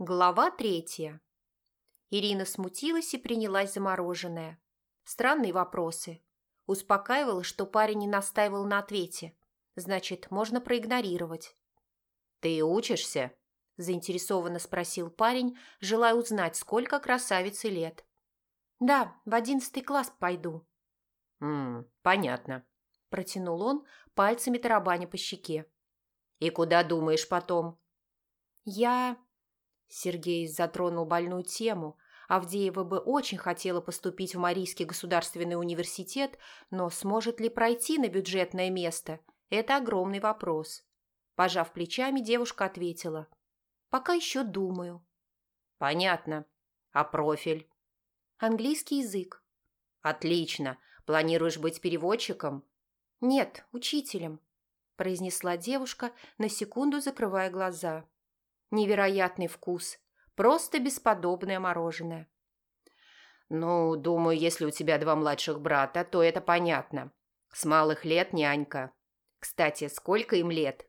Глава третья. Ирина смутилась и принялась за мороженое. Странные вопросы. Успокаивала, что парень не настаивал на ответе. Значит, можно проигнорировать. «Ты учишься?» – заинтересованно спросил парень, желая узнать, сколько красавицы лет. «Да, в одиннадцатый класс пойду». «Ммм, понятно», – протянул он, пальцами тарабаня по щеке. «И куда думаешь потом?» «Я...» Сергей затронул больную тему. Авдеева бы очень хотела поступить в Марийский государственный университет, но сможет ли пройти на бюджетное место – это огромный вопрос. Пожав плечами, девушка ответила. «Пока еще думаю». «Понятно. А профиль?» «Английский язык». «Отлично. Планируешь быть переводчиком?» «Нет, учителем», – произнесла девушка, на секунду закрывая глаза. Невероятный вкус. Просто бесподобное мороженое. «Ну, думаю, если у тебя два младших брата, то это понятно. С малых лет нянька. Кстати, сколько им лет?»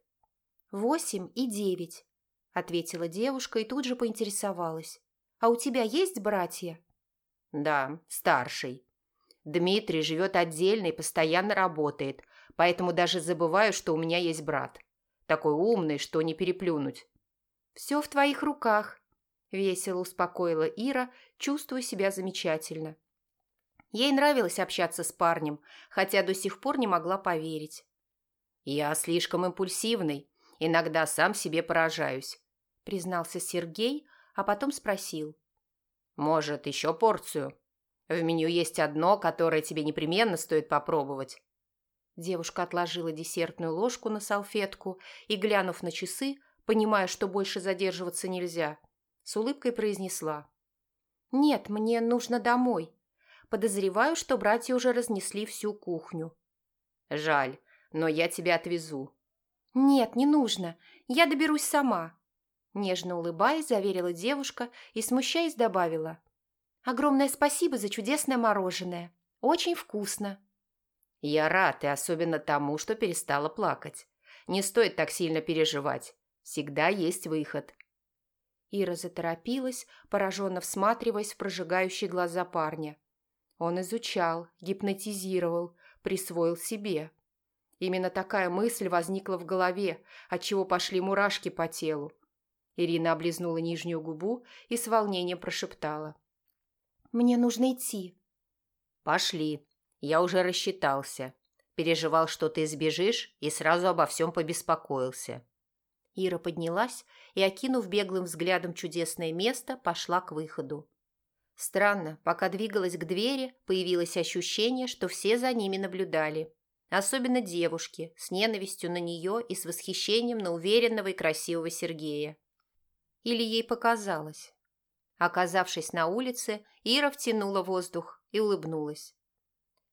«Восемь и девять», — ответила девушка и тут же поинтересовалась. «А у тебя есть братья?» «Да, старший. Дмитрий живет отдельно и постоянно работает, поэтому даже забываю, что у меня есть брат. Такой умный, что не переплюнуть. «Все в твоих руках», – весело успокоила Ира, чувствуя себя замечательно. Ей нравилось общаться с парнем, хотя до сих пор не могла поверить. «Я слишком импульсивный, иногда сам себе поражаюсь», – признался Сергей, а потом спросил. «Может, еще порцию? В меню есть одно, которое тебе непременно стоит попробовать». Девушка отложила десертную ложку на салфетку и, глянув на часы, понимая, что больше задерживаться нельзя, с улыбкой произнесла. «Нет, мне нужно домой. Подозреваю, что братья уже разнесли всю кухню». «Жаль, но я тебя отвезу». «Нет, не нужно. Я доберусь сама». Нежно улыбаясь, заверила девушка и, смущаясь, добавила. «Огромное спасибо за чудесное мороженое. Очень вкусно». «Я рад, и особенно тому, что перестала плакать. Не стоит так сильно переживать. Всегда есть выход. Ира заторопилась, пораженно всматриваясь в прожигающие глаза парня. Он изучал, гипнотизировал, присвоил себе. Именно такая мысль возникла в голове, отчего пошли мурашки по телу. Ирина облизнула нижнюю губу и с волнением прошептала. «Мне нужно идти». «Пошли. Я уже рассчитался. Переживал, что ты сбежишь, и сразу обо всем побеспокоился. Ира поднялась и, окинув беглым взглядом чудесное место, пошла к выходу. Странно, пока двигалась к двери, появилось ощущение, что все за ними наблюдали. Особенно девушки, с ненавистью на нее и с восхищением на уверенного и красивого Сергея. Или ей показалось. Оказавшись на улице, Ира втянула воздух и улыбнулась.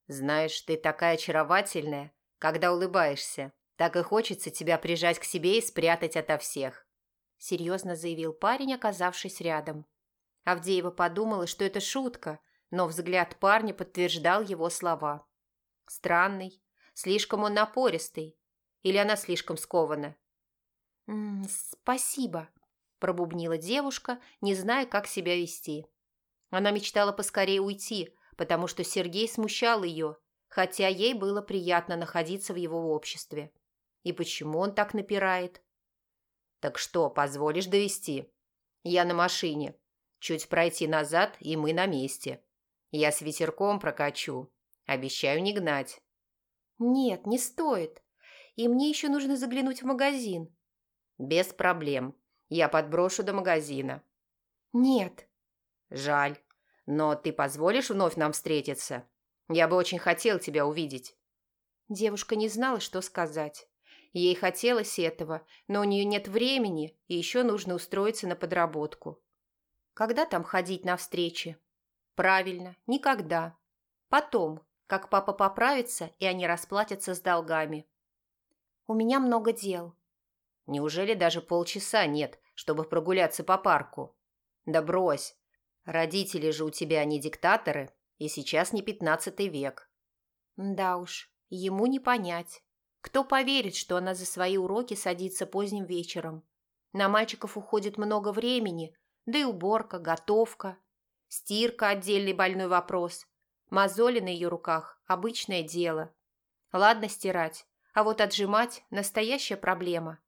«Знаешь, ты такая очаровательная, когда улыбаешься», так и хочется тебя прижать к себе и спрятать ото всех», – серьезно заявил парень, оказавшись рядом. Авдеева подумала, что это шутка, но взгляд парня подтверждал его слова. Странный, слишком он напористый. Или она слишком скована? «М -м, «Спасибо», – пробубнила девушка, не зная, как себя вести. Она мечтала поскорее уйти, потому что Сергей смущал ее, хотя ей было приятно находиться в его обществе. И почему он так напирает? Так что, позволишь довести? Я на машине. Чуть пройти назад, и мы на месте. Я с ветерком прокачу. Обещаю не гнать. Нет, не стоит. И мне еще нужно заглянуть в магазин. Без проблем. Я подброшу до магазина. Нет. Жаль. Но ты позволишь вновь нам встретиться? Я бы очень хотел тебя увидеть. Девушка не знала, что сказать. Ей хотелось этого, но у нее нет времени, и еще нужно устроиться на подработку. Когда там ходить на встречи? Правильно, никогда. Потом, как папа поправится, и они расплатятся с долгами. У меня много дел. Неужели даже полчаса нет, чтобы прогуляться по парку? Да брось. Родители же у тебя не диктаторы, и сейчас не пятнадцатый век. Да уж, ему не понять. Кто поверит, что она за свои уроки садится поздним вечером? На мальчиков уходит много времени, Да и уборка, готовка. Стирка – отдельный больной вопрос. Мозоли на ее руках – обычное дело. Ладно стирать, а вот отжимать – настоящая проблема.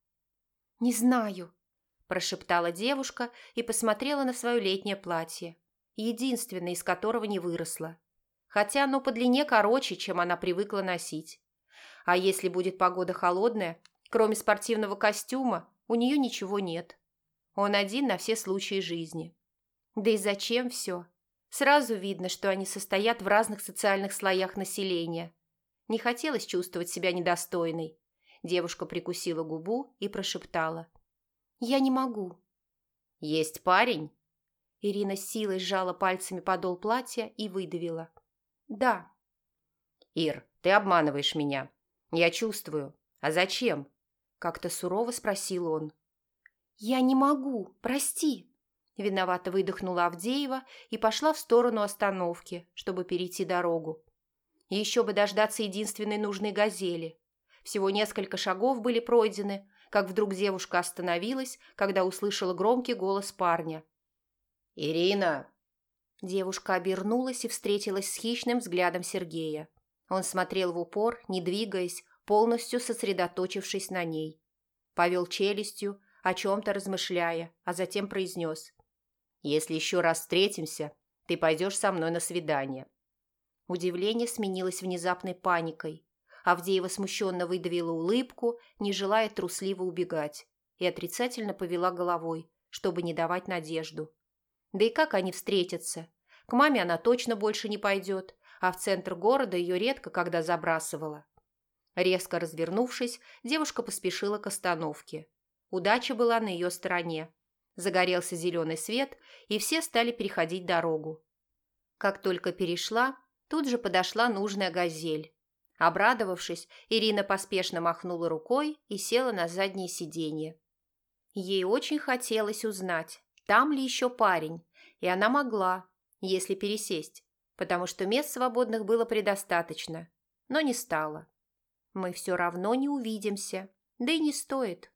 «Не знаю», – прошептала девушка и посмотрела на свое летнее платье, единственное из которого не выросло. Хотя оно по длине короче, чем она привыкла носить. А если будет погода холодная, кроме спортивного костюма, у нее ничего нет. Он один на все случаи жизни. Да и зачем все? Сразу видно, что они состоят в разных социальных слоях населения. Не хотелось чувствовать себя недостойной. Девушка прикусила губу и прошептала. «Я не могу». «Есть парень?» Ирина с силой сжала пальцами подол платья и выдавила. «Да». «Ир, ты обманываешь меня. Я чувствую. А зачем?» Как-то сурово спросил он. «Я не могу, прости». Виновато выдохнула Авдеева и пошла в сторону остановки, чтобы перейти дорогу. Еще бы дождаться единственной нужной газели. Всего несколько шагов были пройдены, как вдруг девушка остановилась, когда услышала громкий голос парня. «Ирина!» Девушка обернулась и встретилась с хищным взглядом Сергея. Он смотрел в упор, не двигаясь, полностью сосредоточившись на ней. Повел челюстью, о чем-то размышляя, а затем произнес. «Если еще раз встретимся, ты пойдешь со мной на свидание». Удивление сменилось внезапной паникой. Авдеева смущенно выдавила улыбку, не желая трусливо убегать, и отрицательно повела головой, чтобы не давать надежду. Да и как они встретятся? К маме она точно больше не пойдет, а в центр города ее редко когда забрасывала. Резко развернувшись, девушка поспешила к остановке. Удача была на ее стороне. Загорелся зеленый свет, и все стали переходить дорогу. Как только перешла, тут же подошла нужная газель. Обрадовавшись, Ирина поспешно махнула рукой и села на заднее сиденье. Ей очень хотелось узнать, там ли еще парень, и она могла, если пересесть, потому что мест свободных было предостаточно, но не стало. Мы все равно не увидимся, да и не стоит.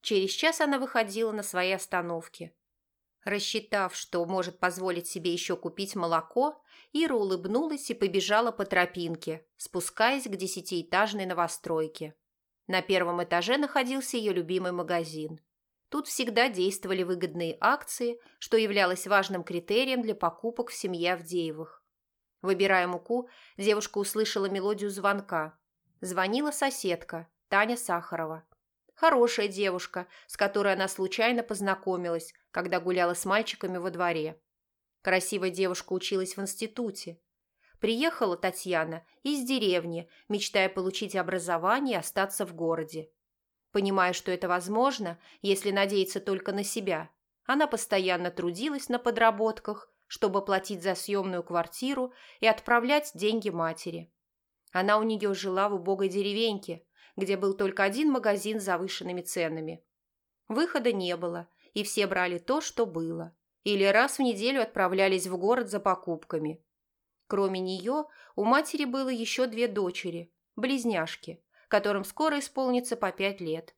Через час она выходила на своей остановке. Рассчитав, что может позволить себе еще купить молоко, Ира улыбнулась и побежала по тропинке, спускаясь к десятиэтажной новостройке. На первом этаже находился ее любимый магазин. Тут всегда действовали выгодные акции, что являлось важным критерием для покупок в семье Авдеевых. Выбирая муку, девушка услышала мелодию звонка. Звонила соседка, Таня Сахарова. Хорошая девушка, с которой она случайно познакомилась, когда гуляла с мальчиками во дворе. Красивая девушка училась в институте. Приехала Татьяна из деревни, мечтая получить образование и остаться в городе. Понимая, что это возможно, если надеяться только на себя, она постоянно трудилась на подработках, чтобы платить за съемную квартиру и отправлять деньги матери. Она у нее жила в убогой деревеньке, где был только один магазин с завышенными ценами. Выхода не было, и все брали то, что было, или раз в неделю отправлялись в город за покупками. Кроме нее, у матери было еще две дочери, близняшки, которым скоро исполнится по пять лет.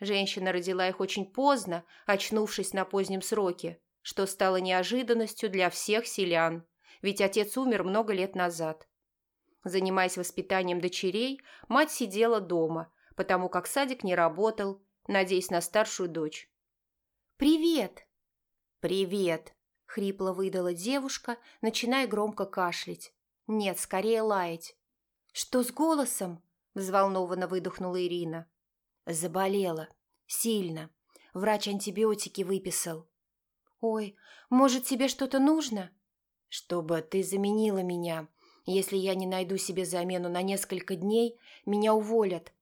Женщина родила их очень поздно, очнувшись на позднем сроке, что стало неожиданностью для всех селян, ведь отец умер много лет назад. Занимаясь воспитанием дочерей, мать сидела дома, потому как садик не работал, надеясь на старшую дочь. «Привет!» «Привет!» – хрипло выдала девушка, начиная громко кашлять. Нет, скорее лаять. «Что с голосом?» – взволнованно выдохнула Ирина. «Заболела. Сильно. Врач антибиотики выписал». «Ой, может, тебе что-то нужно?» «Чтобы ты заменила меня. Если я не найду себе замену на несколько дней, меня уволят.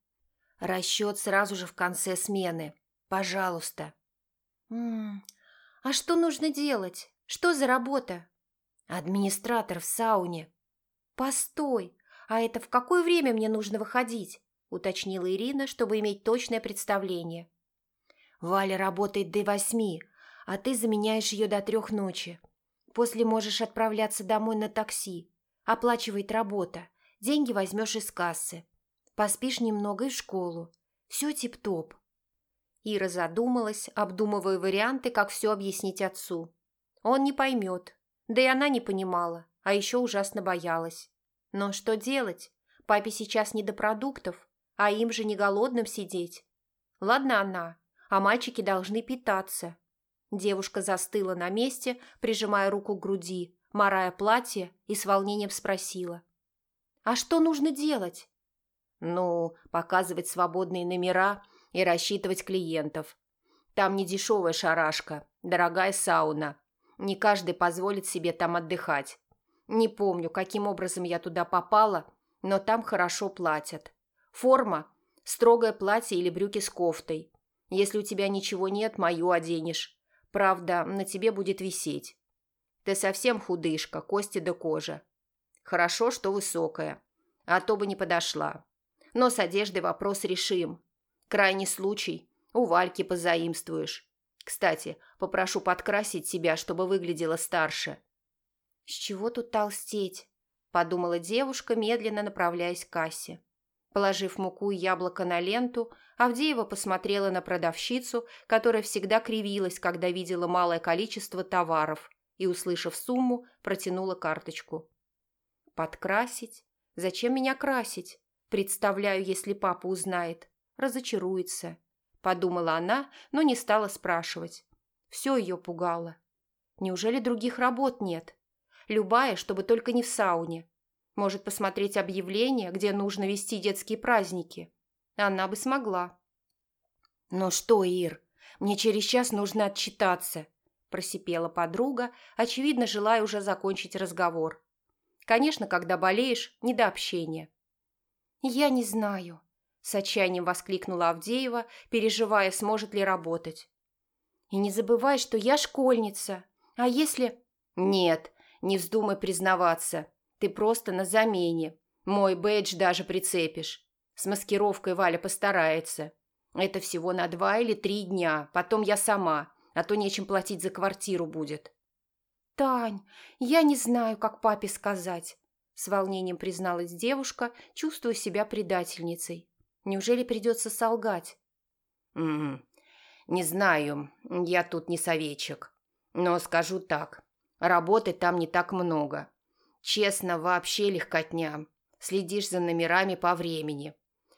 Расчет сразу же в конце смены. Пожалуйста». «М «А что нужно делать? Что за работа?» «Администратор в сауне». «Постой, а это в какое время мне нужно выходить?» – уточнила Ирина, чтобы иметь точное представление. «Валя работает до восьми, а ты заменяешь ее до трех ночи. После можешь отправляться домой на такси. Оплачивает работа. Деньги возьмешь из кассы. Поспишь немного и в школу. Все тип-топ». Ира задумалась, обдумывая варианты, как все объяснить отцу. Он не поймет, да и она не понимала, а еще ужасно боялась. Но что делать? Папе сейчас не до продуктов, а им же не голодным сидеть. Ладно она, а мальчики должны питаться. Девушка застыла на месте, прижимая руку к груди, марая платье и с волнением спросила. «А что нужно делать?» «Ну, показывать свободные номера и рассчитывать клиентов. Там не дешевая шарашка, дорогая сауна. Не каждый позволит себе там отдыхать. Не помню, каким образом я туда попала, но там хорошо платят. Форма – строгое платье или брюки с кофтой. Если у тебя ничего нет, мою оденешь. Правда, на тебе будет висеть. Ты совсем худышка, кости да кожа. Хорошо, что высокая, а то бы не подошла. Но с одеждой вопрос решим. Крайний случай. У Вальки позаимствуешь. Кстати, попрошу подкрасить себя, чтобы выглядела старше. «С чего тут толстеть?» – подумала девушка, медленно направляясь к кассе. Положив муку и яблоко на ленту, Авдеева посмотрела на продавщицу, которая всегда кривилась, когда видела малое количество товаров, и, услышав сумму, протянула карточку. «Подкрасить? Зачем меня красить? Представляю, если папа узнает. Разочаруется», – подумала она, но не стала спрашивать. Все ее пугало. Неужели других работ нет? Любая, чтобы только не в сауне. Может посмотреть объявление, где нужно вести детские праздники. Она бы смогла. «Ну что, Ир, мне через час нужно отчитаться», – просипела подруга, очевидно, желая уже закончить разговор. Конечно, когда болеешь, не до общения. «Я не знаю», – с отчаянием воскликнула Авдеева, переживая, сможет ли работать. «И не забывай, что я школьница. А если...» «Нет, не вздумай признаваться. Ты просто на замене. Мой бэдж даже прицепишь. С маскировкой Валя постарается. Это всего на два или три дня. Потом я сама, а то нечем платить за квартиру будет. «Тань, я не знаю, как папе сказать», – с волнением призналась девушка, чувствуя себя предательницей. «Неужели придется солгать?» «М -м, «Не знаю, я тут не советчик. Но скажу так, работы там не так много. Честно, вообще легкотня. Следишь за номерами по времени.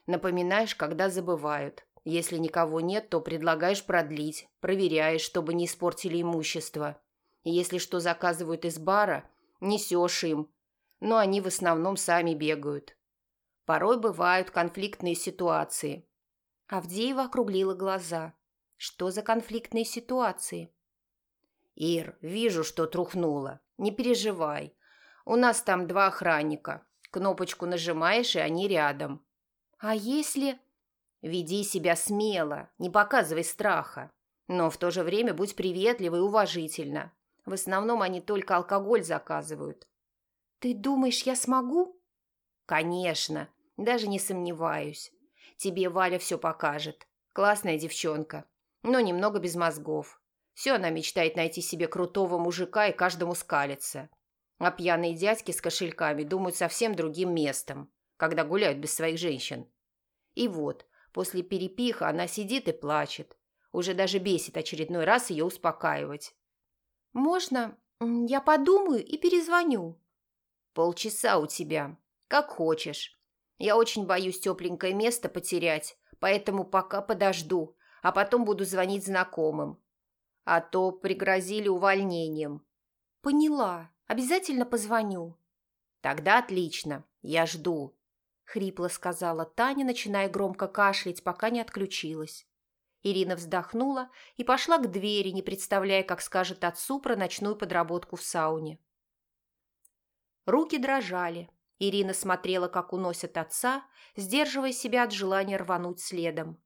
Напоминаешь, когда забывают. Если никого нет, то предлагаешь продлить. Проверяешь, чтобы не испортили имущество. Если что заказывают из бара, несешь им. Но они в основном сами бегают. Порой бывают конфликтные ситуации. Авдеева округлила глаза. Что за конфликтные ситуации? Ир, вижу, что трухнула. Не переживай. У нас там два охранника. Кнопочку нажимаешь, и они рядом. А если... Веди себя смело, не показывай страха. Но в то же время будь приветлива и уважительна. В основном они только алкоголь заказывают. Ты думаешь, я смогу? Конечно, даже не сомневаюсь. Тебе Валя все покажет. Классная девчонка, но немного без мозгов. Все она мечтает найти себе крутого мужика и каждому скалится. А пьяные дядьки с кошельками думают совсем другим местом, когда гуляют без своих женщин. И вот, после перепиха она сидит и плачет. Уже даже бесит очередной раз ее успокаивать. «Можно я подумаю и перезвоню?» «Полчаса у тебя. Как хочешь. Я очень боюсь тепленькое место потерять, поэтому пока подожду, а потом буду звонить знакомым. А то пригрозили увольнением». «Поняла. Обязательно позвоню». «Тогда отлично. Я жду», — хрипло сказала Таня, начиная громко кашлять, пока не отключилась. Ирина вздохнула и пошла к двери, не представляя, как скажет отцу про ночную подработку в сауне. Руки дрожали. Ирина смотрела, как уносят отца, сдерживая себя от желания рвануть следом.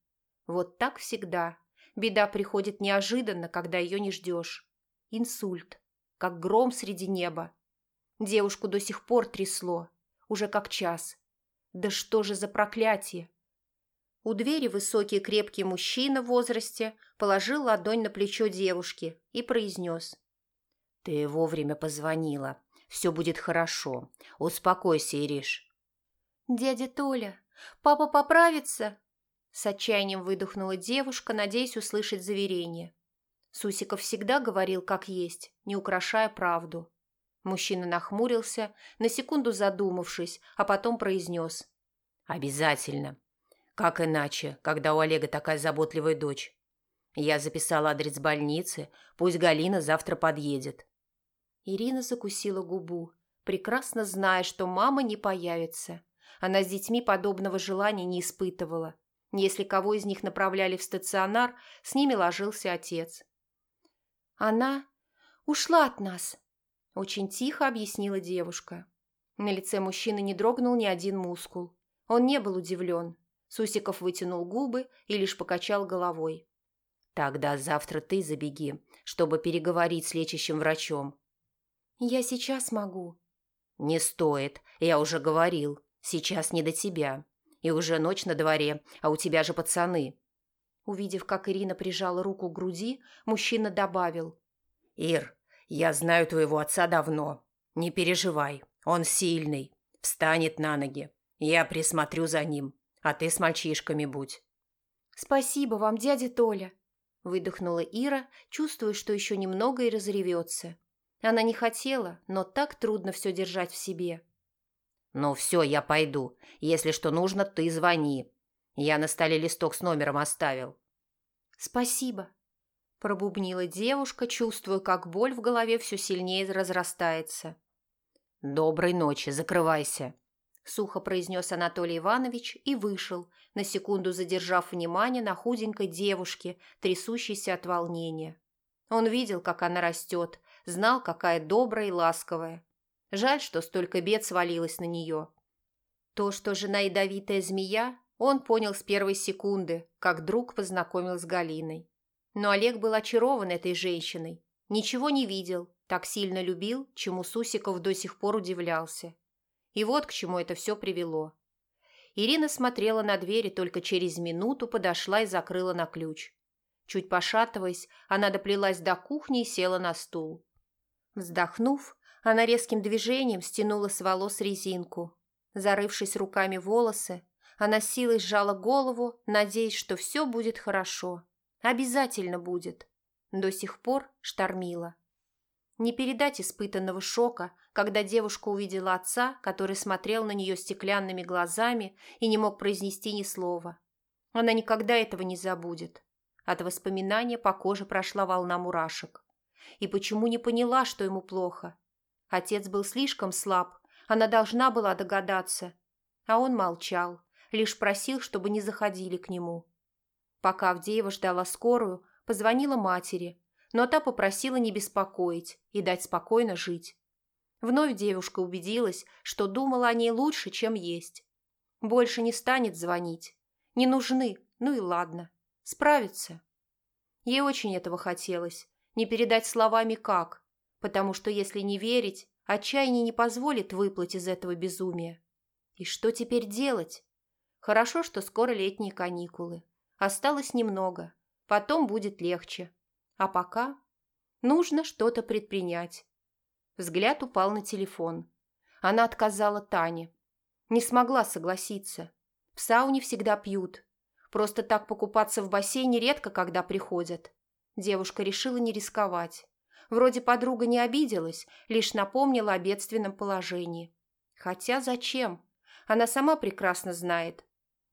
Вот так всегда. Беда приходит неожиданно, когда ее не ждешь. Инсульт как гром среди неба. Девушку до сих пор трясло, уже как час. Да что же за проклятие? У двери высокий крепкий мужчина в возрасте положил ладонь на плечо девушки и произнес. «Ты вовремя позвонила. Все будет хорошо. Успокойся, Ириш». «Дядя Толя, папа поправится?» С отчаянием выдохнула девушка, надеясь услышать заверение. Сусиков всегда говорил как есть, не украшая правду. Мужчина нахмурился, на секунду задумавшись, а потом произнес. «Обязательно. Как иначе, когда у Олега такая заботливая дочь? Я записала адрес больницы, пусть Галина завтра подъедет». Ирина закусила губу, прекрасно зная, что мама не появится. Она с детьми подобного желания не испытывала. Если кого из них направляли в стационар, с ними ложился отец. «Она ушла от нас», – очень тихо объяснила девушка. На лице мужчины не дрогнул ни один мускул. Он не был удивлен. Сусиков вытянул губы и лишь покачал головой. «Тогда завтра ты забеги, чтобы переговорить с лечащим врачом». «Я сейчас могу». «Не стоит, я уже говорил. Сейчас не до тебя. И уже ночь на дворе, а у тебя же пацаны». Увидев, как Ирина прижала руку к груди, мужчина добавил. «Ир, я знаю твоего отца давно. Не переживай, он сильный, встанет на ноги. Я присмотрю за ним, а ты с мальчишками будь». «Спасибо вам, дядя Толя», – выдохнула Ира, чувствуя, что еще немного и разревется. Она не хотела, но так трудно все держать в себе. «Ну все, я пойду. Если что нужно, ты звони. Я на столе листок с номером оставил». «Спасибо», – пробубнила девушка, чувствуя, как боль в голове все сильнее разрастается. «Доброй ночи, закрывайся», – сухо произнес Анатолий Иванович и вышел, на секунду задержав внимание на худенькой девушке, трясущейся от волнения. Он видел, как она растет, знал, какая добрая и ласковая. Жаль, что столько бед свалилось на нее. То, что жена ядовитая змея, он понял с первой секунды, как друг познакомил с Галиной. Но Олег был очарован этой женщиной. Ничего не видел, так сильно любил, чему Сусиков до сих пор удивлялся. И вот к чему это все привело. Ирина смотрела на дверь и только через минуту подошла и закрыла на ключ. Чуть пошатываясь, она доплелась до кухни и села на стул. Вздохнув, она резким движением стянула с волос резинку. Зарывшись руками в волосы, она силой сжала голову, надеясь, что все будет хорошо. Обязательно будет. До сих пор штормила. Не передать испытанного шока, когда девушка увидела отца, который смотрел на нее стеклянными глазами и не мог произнести ни слова. Она никогда этого не забудет. От воспоминания по коже прошла волна мурашек. И почему не поняла, что ему плохо? Отец был слишком слаб, она должна была догадаться. А он молчал, лишь просил, чтобы не заходили к нему. Пока Авдеева ждала скорую, позвонила матери, но та попросила не беспокоить и дать спокойно жить. Вновь девушка убедилась, что думала о ней лучше, чем есть. Больше не станет звонить. Не нужны, ну и ладно. Справится. Ей очень этого хотелось. Не передать словами как, потому что если не верить, отчаяние не позволит выплыть из этого безумия. И что теперь делать? Хорошо, что скоро летние каникулы. Осталось немного. Потом будет легче. А пока нужно что-то предпринять. Взгляд упал на телефон. Она отказала Тане. Не смогла согласиться. В сауне всегда пьют. Просто так покупаться в бассейне редко когда приходят. Девушка решила не рисковать. Вроде подруга не обиделась, лишь напомнила о бедственном положении. Хотя зачем? Она сама прекрасно знает.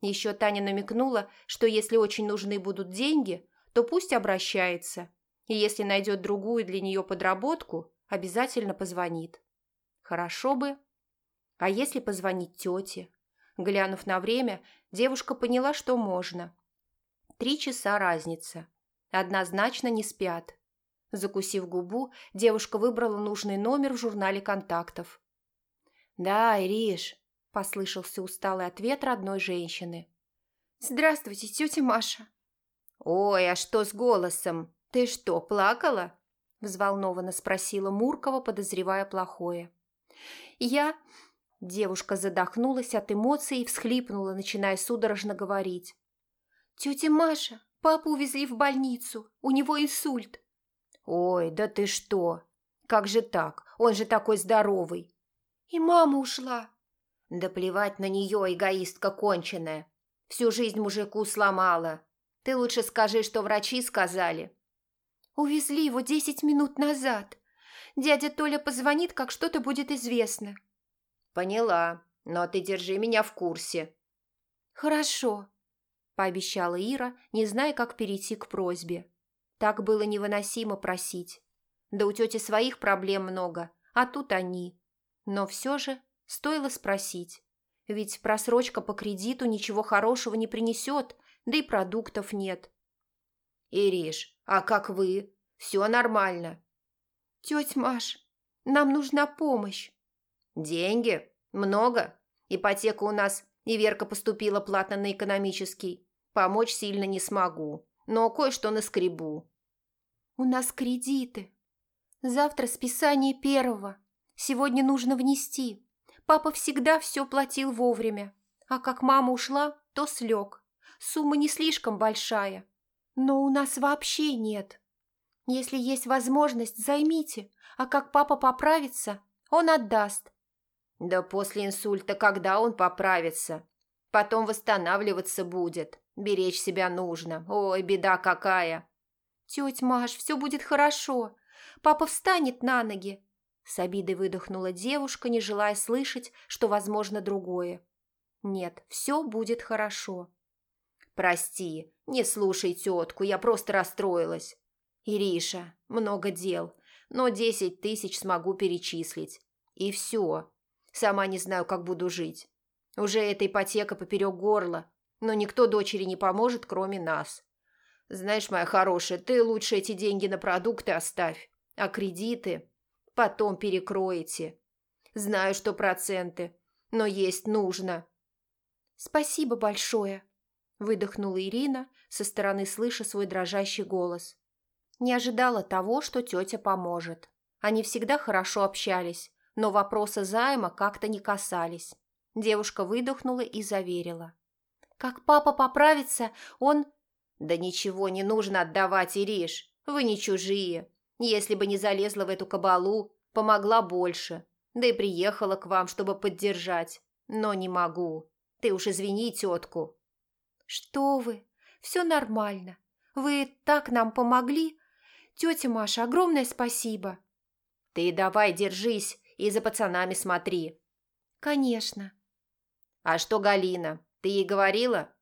Еще Таня намекнула, что если очень нужны будут деньги, то пусть обращается. И если найдет другую для нее подработку, обязательно позвонит. Хорошо бы. А если позвонить тете? Глянув на время, девушка поняла, что можно. Три часа разница. Однозначно не спят. Закусив губу, девушка выбрала нужный номер в журнале контактов. «Да, Ириш», – послышался усталый ответ родной женщины. «Здравствуйте, тетя Маша». «Ой, а что с голосом? Ты что, плакала?» – взволнованно спросила Муркова, подозревая плохое. «Я...» – девушка задохнулась от эмоций и всхлипнула, начиная судорожно говорить. «Тетя Маша, папу увезли в больницу, у него инсульт». «Ой, да ты что? Как же так? Он же такой здоровый!» «И мама ушла!» «Да плевать на нее, эгоистка конченая. Всю жизнь мужику сломала. Ты лучше скажи, что врачи сказали». «Увезли его десять минут назад. Дядя Толя позвонит, как что-то будет известно». «Поняла, но ты держи меня в курсе». «Хорошо», – пообещала Ира, не зная, как перейти к просьбе. Так было невыносимо просить. Да у тети своих проблем много, а тут они. Но все же стоило спросить. Ведь просрочка по кредиту ничего хорошего не принесет, да и продуктов нет. «Ириш, а как вы? Все нормально?» «Тетя Маш, нам нужна помощь». «Деньги? Много? Ипотека у нас, и Верка поступила платно на экономический. Помочь сильно не смогу, но кое-что наскребу». «У нас кредиты. Завтра списание первого. Сегодня нужно внести. Папа всегда все платил вовремя. А как мама ушла, то слег. Сумма не слишком большая. Но у нас вообще нет. Если есть возможность, займите. А как папа поправится, он отдаст. Да после инсульта когда он поправится? Потом восстанавливаться будет. Беречь себя нужно. Ой, беда какая. Тетя Маш, все будет хорошо. Папа встанет на ноги. С обидой выдохнула девушка, не желая слышать, что возможно другое. Нет, все будет хорошо. Прости, не слушай тетку, я просто расстроилась. Ириша, много дел, но десять тысяч смогу перечислить. И все. Сама не знаю, как буду жить. Уже эта ипотека поперек горла, но никто дочери не поможет, кроме нас. Знаешь, моя хорошая, ты лучше эти деньги на продукты оставь, а кредиты потом перекроете. Знаю, что проценты, но есть нужно. Спасибо большое, выдохнула Ирина, со стороны слыша свой дрожащий голос. Не ожидала того, что тетя поможет. Они всегда хорошо общались, но вопросы займа как-то не касались. Девушка выдохнула и заверила. «Как папа поправится, он...» «Да ничего не нужно отдавать, Ириш. Вы не чужие. Если бы не залезла в эту кабалу, помогла больше. Да и приехала к вам, чтобы поддержать. Но не могу. Ты уж извини тетку». «Что вы? Все нормально. Вы так нам помогли. Тетя Маша, огромное спасибо». «Ты давай держись и за пацанами смотри». «Конечно». «А что Галина? Ты ей говорила?»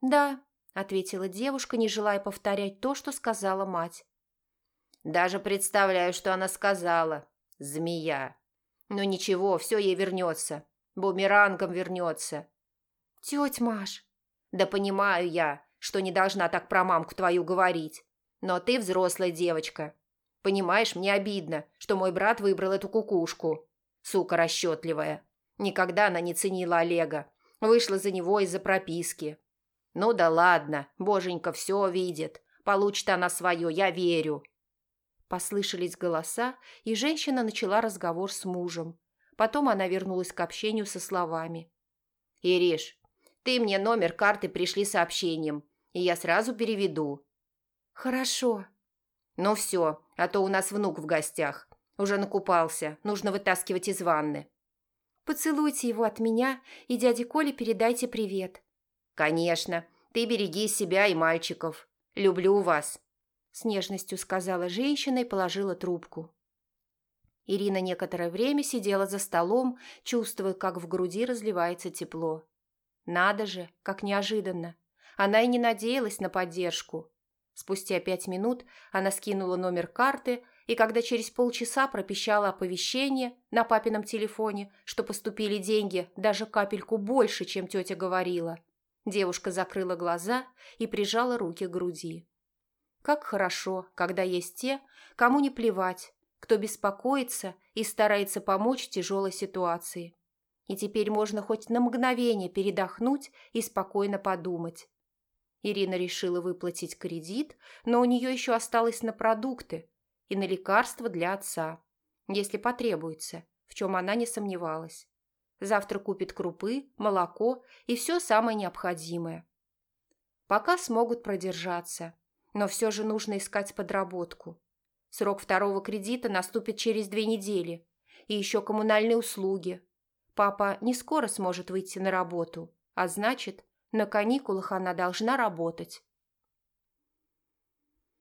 «Да», – ответила девушка, не желая повторять то, что сказала мать. «Даже представляю, что она сказала. Змея. Но ничего, все ей вернется. Бумерангом вернется». «Тетя Маш». «Да понимаю я, что не должна так про мамку твою говорить. Но ты взрослая девочка. Понимаешь, мне обидно, что мой брат выбрал эту кукушку. Сука расчетливая. Никогда она не ценила Олега. Вышла за него из-за прописки. Ну да ладно, боженька все видит. Получит она свое, я верю. Послышались голоса, и женщина начала разговор с мужем. Потом она вернулась к общению со словами. «Ириш, ты мне номер карты пришли сообщением, и я сразу переведу». «Хорошо». «Ну все, а то у нас внук в гостях. Уже накупался, нужно вытаскивать из ванны». Поцелуйте его от меня и дяде Коле передайте привет». «Конечно. Ты береги себя и мальчиков. Люблю вас», – с нежностью сказала женщина и положила трубку. Ирина некоторое время сидела за столом, чувствуя, как в груди разливается тепло. Надо же, как неожиданно. Она и не надеялась на поддержку. Спустя пять минут она скинула номер карты и когда через полчаса пропищало оповещение на папином телефоне, что поступили деньги даже капельку больше, чем тетя говорила, девушка закрыла глаза и прижала руки к груди. Как хорошо, когда есть те, кому не плевать, кто беспокоится и старается помочь в тяжелой ситуации. И теперь можно хоть на мгновение передохнуть и спокойно подумать. Ирина решила выплатить кредит, но у нее еще осталось на продукты, и на лекарства для отца, если потребуется, в чем она не сомневалась. Завтра купит крупы, молоко и все самое необходимое. Пока смогут продержаться, но все же нужно искать подработку. Срок второго кредита наступит через две недели, и еще коммунальные услуги. Папа не скоро сможет выйти на работу, а значит, На каникулах она должна работать.